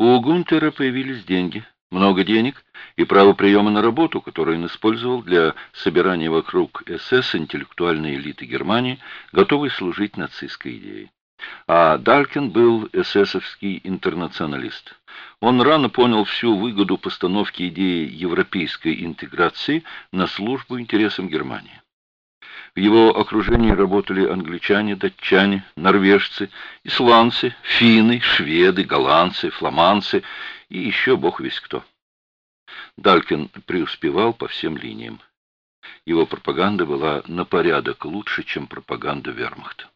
У Гунтера появились деньги, много денег и право приема на работу, которую он использовал для собирания вокруг СС интеллектуальной элиты Германии, готовой служить нацистской идее. А Далькин был эсэсовский интернационалист. Он рано понял всю выгоду постановки идеи европейской интеграции на службу интересам Германии. В его окружении работали англичане, датчане, норвежцы, исландцы, финны, шведы, голландцы, фламандцы и еще бог весь кто. Далькин преуспевал по всем линиям. Его пропаганда была на порядок лучше, чем пропаганда вермахта.